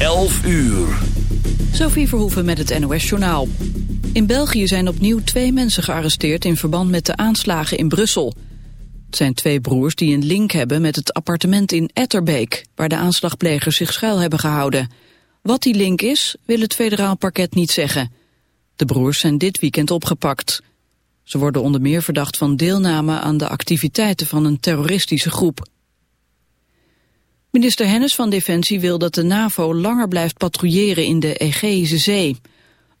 11 uur. Sophie Verhoeven met het NOS-journaal. In België zijn opnieuw twee mensen gearresteerd in verband met de aanslagen in Brussel. Het zijn twee broers die een link hebben met het appartement in Etterbeek... waar de aanslagplegers zich schuil hebben gehouden. Wat die link is, wil het federaal parket niet zeggen. De broers zijn dit weekend opgepakt. Ze worden onder meer verdacht van deelname aan de activiteiten van een terroristische groep. Minister Hennis van Defensie wil dat de NAVO langer blijft patrouilleren in de Egeïsche Zee.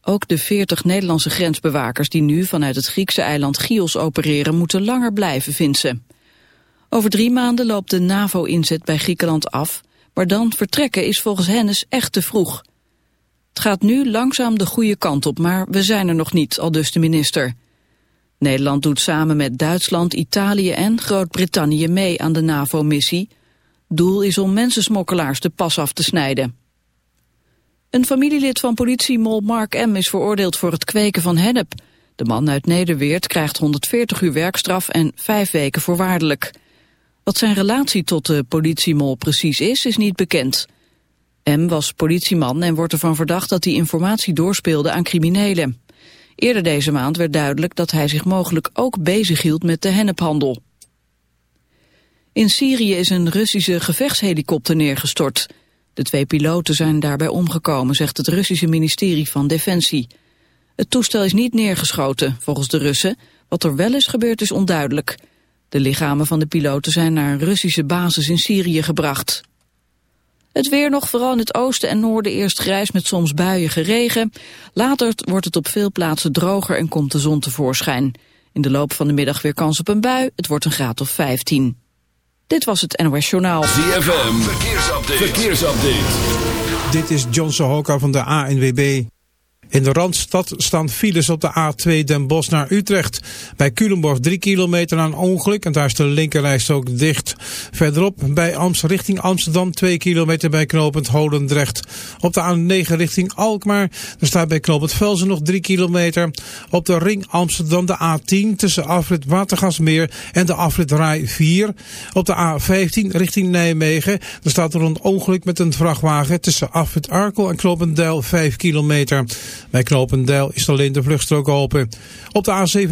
Ook de 40 Nederlandse grensbewakers die nu vanuit het Griekse eiland Chios opereren moeten langer blijven, vindt ze. Over drie maanden loopt de NAVO-inzet bij Griekenland af, maar dan vertrekken is volgens Hennis echt te vroeg. Het gaat nu langzaam de goede kant op, maar we zijn er nog niet, al dus de minister. Nederland doet samen met Duitsland, Italië en Groot-Brittannië mee aan de NAVO-missie. Doel is om mensensmokkelaars de pas af te snijden. Een familielid van politiemol Mark M. is veroordeeld voor het kweken van hennep. De man uit Nederweert krijgt 140 uur werkstraf en vijf weken voorwaardelijk. Wat zijn relatie tot de politiemol precies is, is niet bekend. M. was politieman en wordt ervan verdacht dat hij informatie doorspeelde aan criminelen. Eerder deze maand werd duidelijk dat hij zich mogelijk ook bezighield met de hennephandel. In Syrië is een Russische gevechtshelikopter neergestort. De twee piloten zijn daarbij omgekomen, zegt het Russische ministerie van Defensie. Het toestel is niet neergeschoten, volgens de Russen. Wat er wel is gebeurd is onduidelijk. De lichamen van de piloten zijn naar een Russische basis in Syrië gebracht. Het weer nog, vooral in het oosten en noorden eerst grijs met soms buien geregen. Later wordt het op veel plaatsen droger en komt de zon tevoorschijn. In de loop van de middag weer kans op een bui, het wordt een graad of 15. Dit was het NOS Journaal. ZFM, verkeersupdate. verkeersupdate. Dit is John Sohoka van de ANWB. In de Randstad staan files op de A2 Den Bosch naar Utrecht. Bij Culemborg 3 kilometer aan ongeluk en daar is de linkerlijst ook dicht. Verderop bij Amst richting Amsterdam 2 kilometer bij knooppunt Holendrecht. Op de A9 richting Alkmaar. Er staat bij knooppunt Velzen nog 3 kilometer. Op de ring Amsterdam de A10 tussen afrit Watergasmeer en de afrit Rai 4. Op de A15 richting Nijmegen. Er staat er een ongeluk met een vrachtwagen tussen afrit Arkel en knooppunt Deil 5 kilometer. Bij Knopendijl is alleen de vluchtstrook open. Op de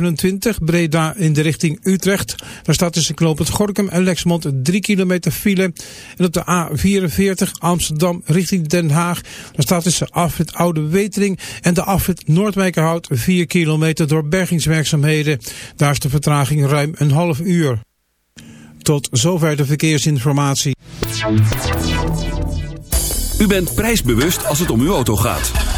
A27 Breda in de richting Utrecht. Daar staat tussen knooppunt Gorkum en Lexmond 3 kilometer file. En op de A44 Amsterdam richting Den Haag. Daar staat tussen afrit Oude Wetering en de afrit Noordwijkerhout 4 kilometer door bergingswerkzaamheden. Daar is de vertraging ruim een half uur. Tot zover de verkeersinformatie. U bent prijsbewust als het om uw auto gaat.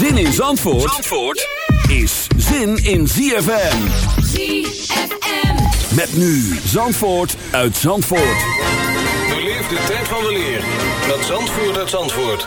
Zin in Zandvoort, Zandvoort is zin in ZFM. ZFM. Met nu Zandvoort uit Zandvoort. Beleef de tijd van weleer met Zandvoort uit Zandvoort.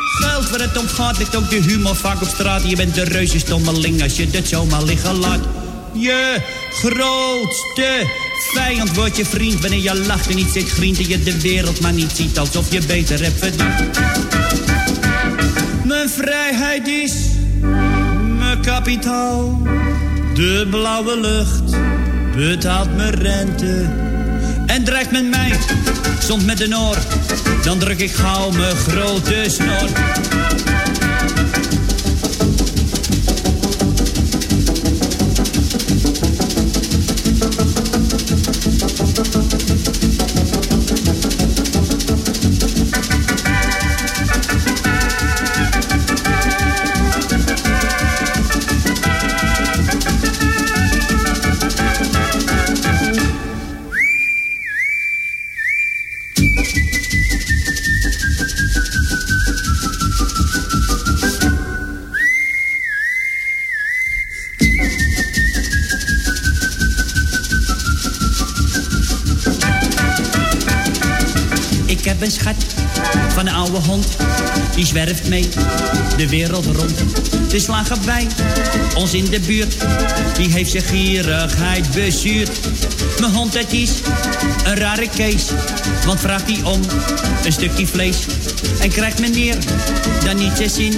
geld waar het om gaat, ligt ook de humor vaak op straat. Je bent de reuze stommeling als je dit zomaar liggen laat. Je grootste vijand wordt je vriend wanneer je lacht en niet zit grient en je de wereld maar niet ziet alsof je beter hebt verdiend. Mijn vrijheid is mijn kapitaal. De blauwe lucht betaalt mijn rente. En dreigt met mij, soms met een oor. Dan druk ik gauw mijn grote snor. Die zwerft mee de wereld rond. De slager bij ons in de buurt. Die heeft zijn gierigheid bezuurd. Mijn hond het is een rare kees. Want vraagt hij om een stukje vlees. En krijgt meneer dan niet zijn zin.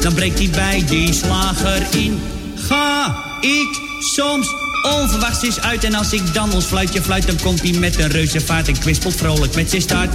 Dan breekt hij bij die slager in. Ga ik soms onverwachts is uit. En als ik dan ons fluitje fluit, dan komt hij met een reuze vaart en kwispelt vrolijk met zijn staart.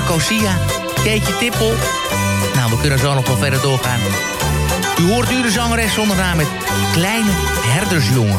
Nicosia. Keetje Tippel. Nou, we kunnen zo nog wel verder doorgaan. U hoort nu de zangeres zonder met Kleine Herdersjongen.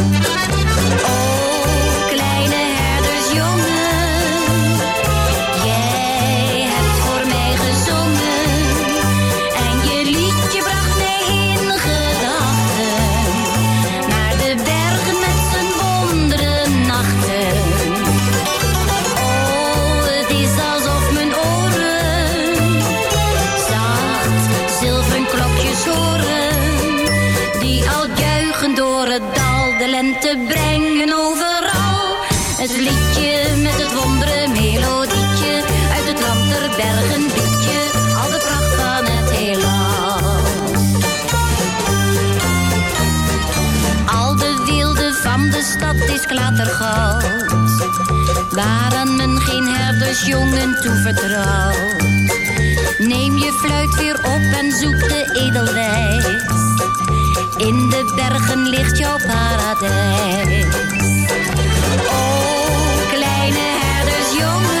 en te brengen overal. Het liedje met het wondere melodietje, uit het land der bergen liedje, al de pracht van het heelal. Al de wilde van de stad is klatergoud, waren men geen herdersjongen toevertrouwd. Neem je fluit weer op en zoek de edelwijs. In de bergen ligt jouw paradijs. O, oh, kleine herdersjongen.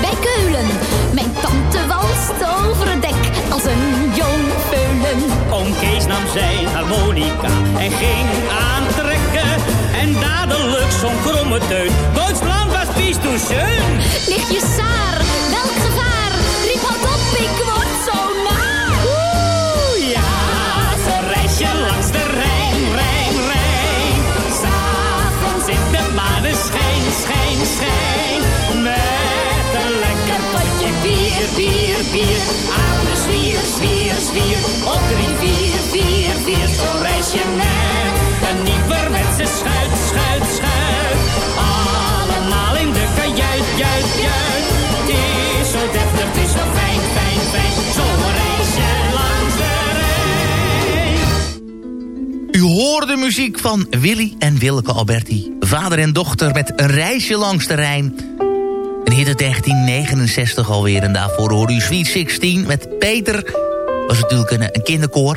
Bij Keulen. Mijn tante walst over het dek als een jong peulen. Oom Kees nam zijn harmonica en ging aantrekken. En dadelijk zo'n kromme teut. Duitsland was pies toen schön. Ligt je saar, zwier. Op drie, vier, vier, vier. Zo reis je met een nieuwerwetse schuit, schuit, schuit. Allemaal in de kajuit, juit, juit. Het is zo deftig, het is zo fijn, fijn, fijn. Zo reis je langs de Rijn. U hoorde muziek van Willy en Wilke Alberti. Vader en dochter met een reisje langs de Rijn. Een hit uit 1969 alweer. En daarvoor hoorde u Sweet 16 met Peter. Was natuurlijk een, kinderkoor.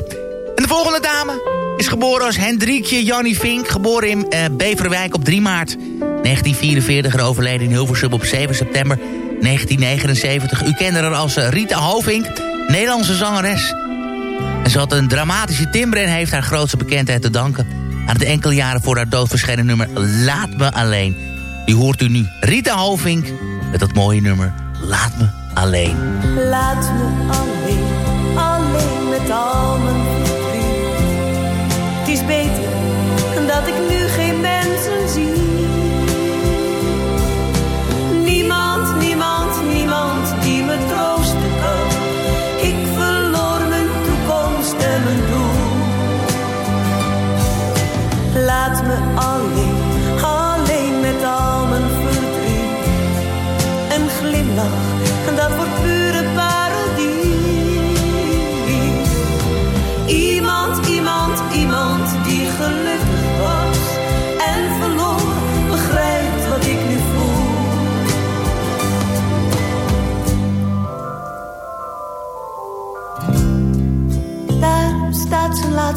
En de volgende dame is geboren als Hendrikje Jannie Vink. Geboren in eh, Beverwijk op 3 maart 1944. En overleden in Hilversum op 7 september 1979. U kende haar als eh, Rita Hovink. Nederlandse zangeres. En ze had een dramatische timbre en heeft haar grootste bekendheid te danken... aan het enkele jaren voor haar dood verschenen nummer Laat Me Alleen. Die hoort u nu Rita Hovink met dat mooie nummer Laat Me Alleen. Laat me alleen, alleen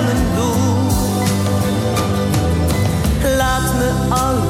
Toekomst en mijn doel. Laat me alleen,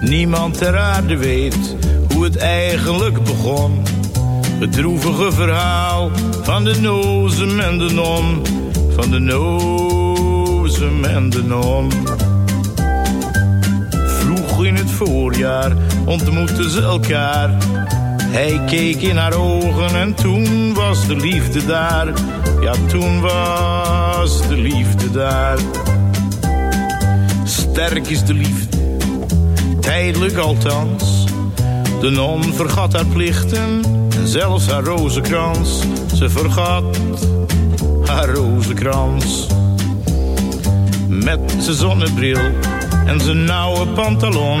Niemand ter aarde weet hoe het eigenlijk begon. Het droevige verhaal van de nozem en de non. Van de nozem en de non. Vroeg in het voorjaar ontmoetten ze elkaar. Hij keek in haar ogen en toen was de liefde daar. Ja, toen was de liefde daar. Sterk is de liefde tijdelijk althans. De non vergat haar plichten en zelfs haar rozenkrans. Ze vergat haar rozenkrans. Met zijn zonnebril en zijn nauwe pantalon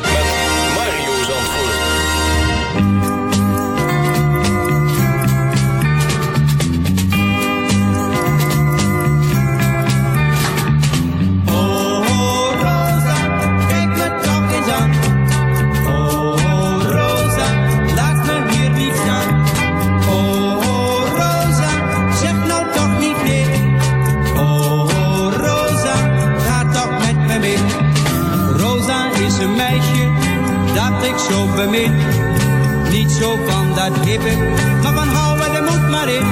Niet zo van dat hippe, maar van houden de moed maar in.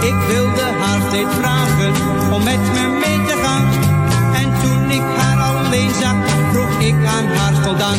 Ik wilde haar steeds vragen om met me mee te gaan. En toen ik haar alleen zag, vroeg ik aan haar voldaan.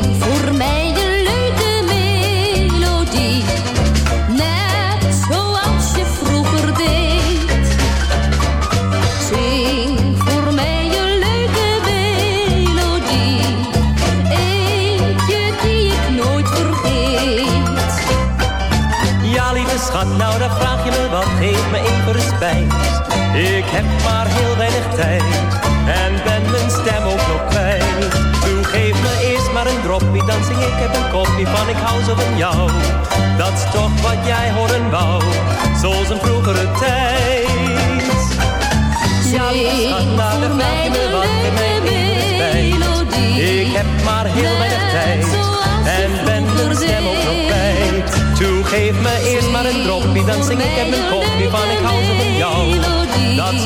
Ik heb maar heel weinig tijd en ben mijn stem ook nog kwijt. Doe, geef me eerst maar een droppie, dan zing ik heb een kopje van ik hou zo van jou. Dat is toch wat jij horen wou, zoals een vroegere tijd. Ja, schat, dan vraag je me wat, geef me even respijt. Ik heb maar heel weinig tijd en ben mijn stem ook nog kwijt. Toe, geef me eerst maar een droppie, dan zing ik heb een kopje van ik hou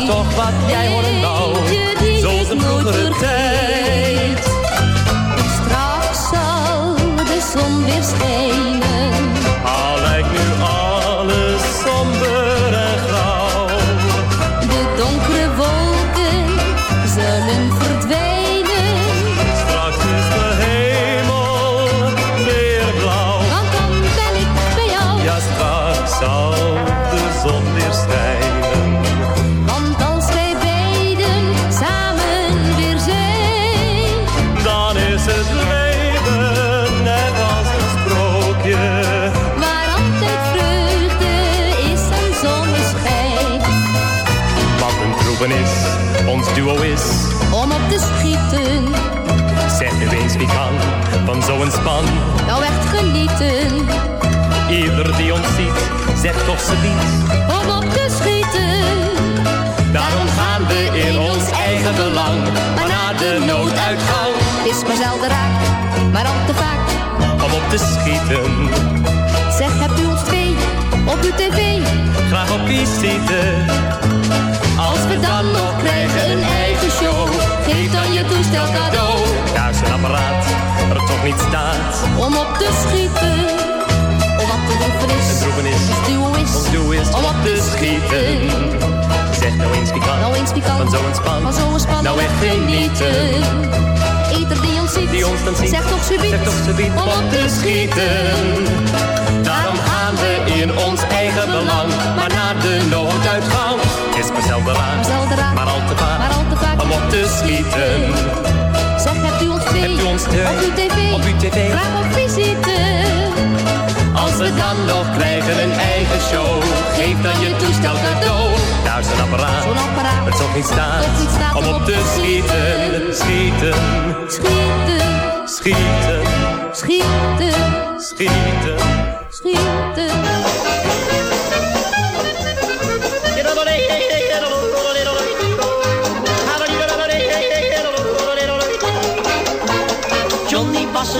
toch wat jij horen wou, zoals een vroegere tijd. Van zo'n span. nou echt genieten. Ieder die ons ziet, zegt toch ze niet. Om op te schieten. Daarom gaan we in ons eigen belang. Maar naar de nooduitgang. Is maar zelden raak, maar al te vaak. Om op te schieten, Zeg, hebt u ons twee op uw tv? graag op visite. Als we dan nog krijgen een geef dan je toestel cadeau. Thuis een apparaat, er toch niet staat. Om op te schieten, om wat te roepen is. Een troeven is, duo is, doel is om op te schieten. Zeg nou eens wie kan, Nou eens wie kan, van zo'n span. van zo'n span Nou echt genieten. eter die ons ziet, Die ons dan ziet. Zeg toch subiet, Zeg toch subiet om op te schieten. Op uw tv? Op uw tv? Graag op visite. Als we dan nog krijgen een eigen show, geef dan je toestel cadeau. Daar is een apparaat, Zo'n apparaat. het toch niet niet staat om op te schieten, schieten, Schieten, schieten, schieten, schieten. schieten.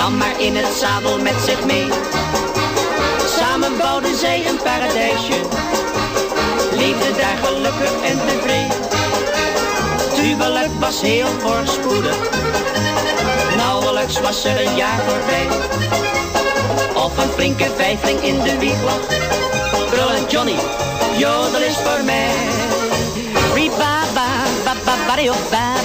nam maar in het zadel met zich mee. Samen bouwden zij een paradijsje, leefden daar gelukkig en tevreden. Het was heel voorspoedig, nauwelijks was er een jaar voorbij. Of een flinke vijfling in de wieg lag, brullend Johnny, jodel is voor mij.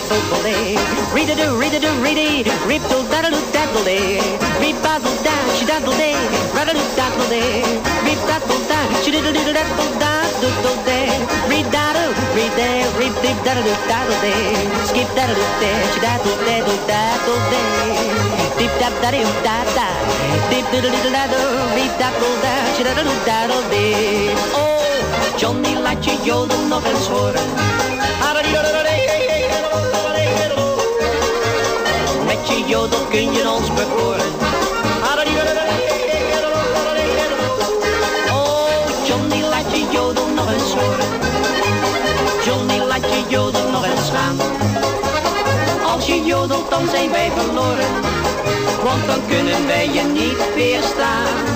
Reba-ba, ba-ba-ba-dee, ba-bo-bo-dee. Read-a-doo, read-a-doo, ready. Rip-do-daddle-doo-daddle-dee. Rip-daddle-da, she-daddle-dee. Ra-da-doo-daddle-dee. Rip-daddle-da, she-diddle-diddle-daddle-da-do-do-dee. Read-daddle, read-dee, rip-dip-daddle-doo-daddle-dee. Skip-daddle-doo-dee, she-daddle-dee-doo-daddle-dee. Dip-dap-daddle-doo-da-da. Dip-diddle-diddle-daddle, rip-daddle-da, she-daddle-doo-daddle-dee. Oh, Johnny, laat je jodel nog eens horen. Jodel kun je ons bekoren. Oh, Johnny, laat je jodel nog eens horen. Johnny, laat je jodel nog eens gaan. Als je jodelt, dan zijn wij verloren. Want dan kunnen wij je niet weerstaan.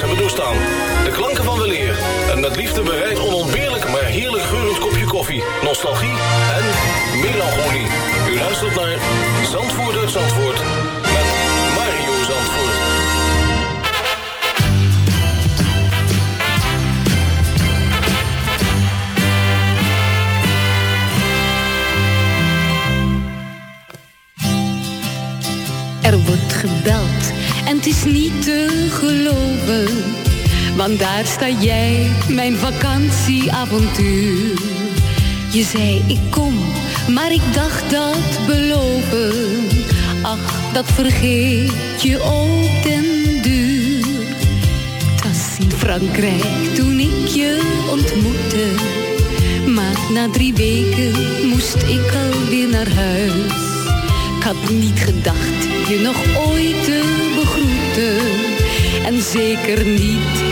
tijds doorstaan. De klanken van weleer en met liefde bereid onontbeerlijk maar heerlijk geurend kopje koffie, nostalgie en melancholie. U luistert naar Zandvoort uit Zandvoort met Mario Zandvoort. Er wordt gebeld en het is niet te geloven. Want daar sta jij, mijn vakantieavontuur. Je zei ik kom, maar ik dacht dat beloven. Ach, dat vergeet je ook den duur. Het in Frankrijk toen ik je ontmoette. Maar na drie weken moest ik alweer naar huis. Ik had niet gedacht je nog ooit te begroeten. Zeker niet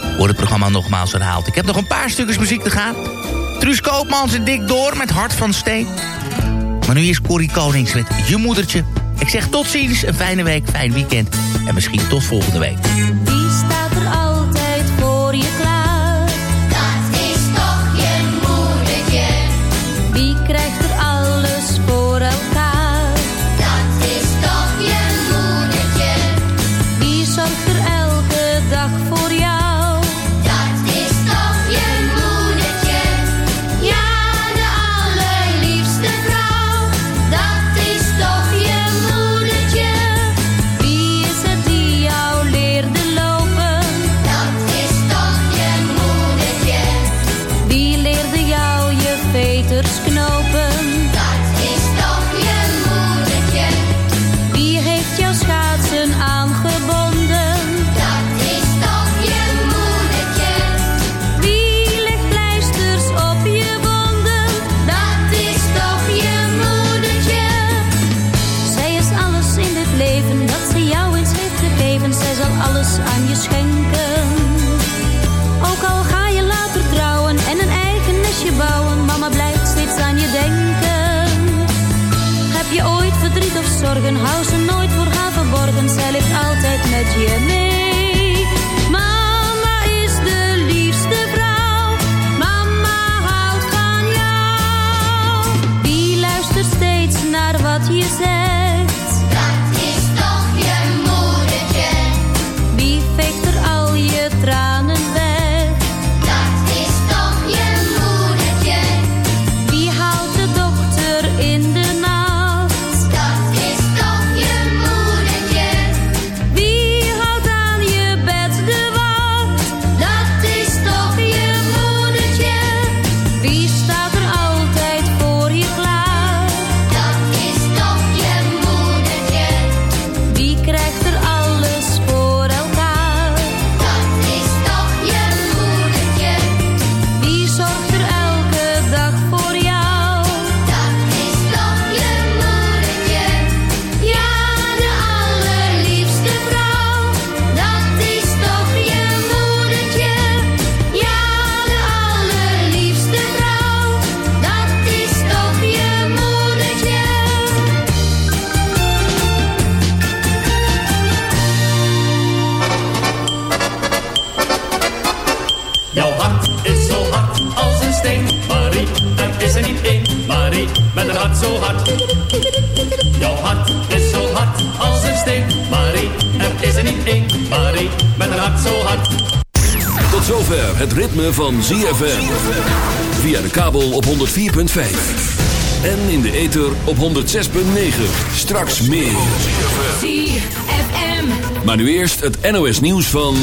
wordt het programma nogmaals herhaald. Ik heb nog een paar stukjes muziek te gaan. Truus Koopmans en dik Door met Hart van Steen. Maar nu is Corrie Koningswet. Je Moedertje. Ik zeg tot ziens, een fijne week, fijn weekend. En misschien tot volgende week. zorgen, hou ze nooit voor haar verborgen. Zij ligt altijd met je mee. zo hard. Hart is zo hard als een steen. Marie, er is niet één. Met een hart zo hard. Tot zover het ritme van ZFM. Via de kabel op 104.5. En in de ether op 106.9. Straks meer. ZFM. Maar nu eerst het NOS nieuws van...